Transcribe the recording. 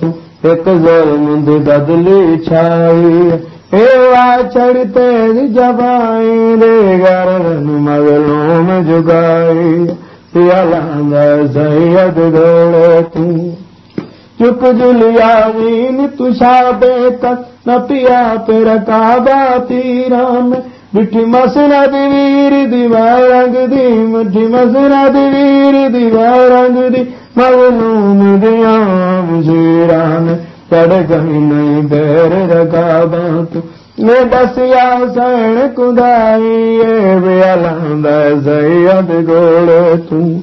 تون هڪ ظلم بدلي ڇائي. جبائي ري گرن مگلوم جگائي. پيالاندا سيد گهوڙي تون. چڪ جليا وين تشا بيڪت نه پيا مٺي مسنا دي وير ديوا دي مٺي مسنا دي وير ديوا دي मगलूम दिया मुजीरान चढ़ गई नहीं बैर रकाबा तू सैयद गोड़ तू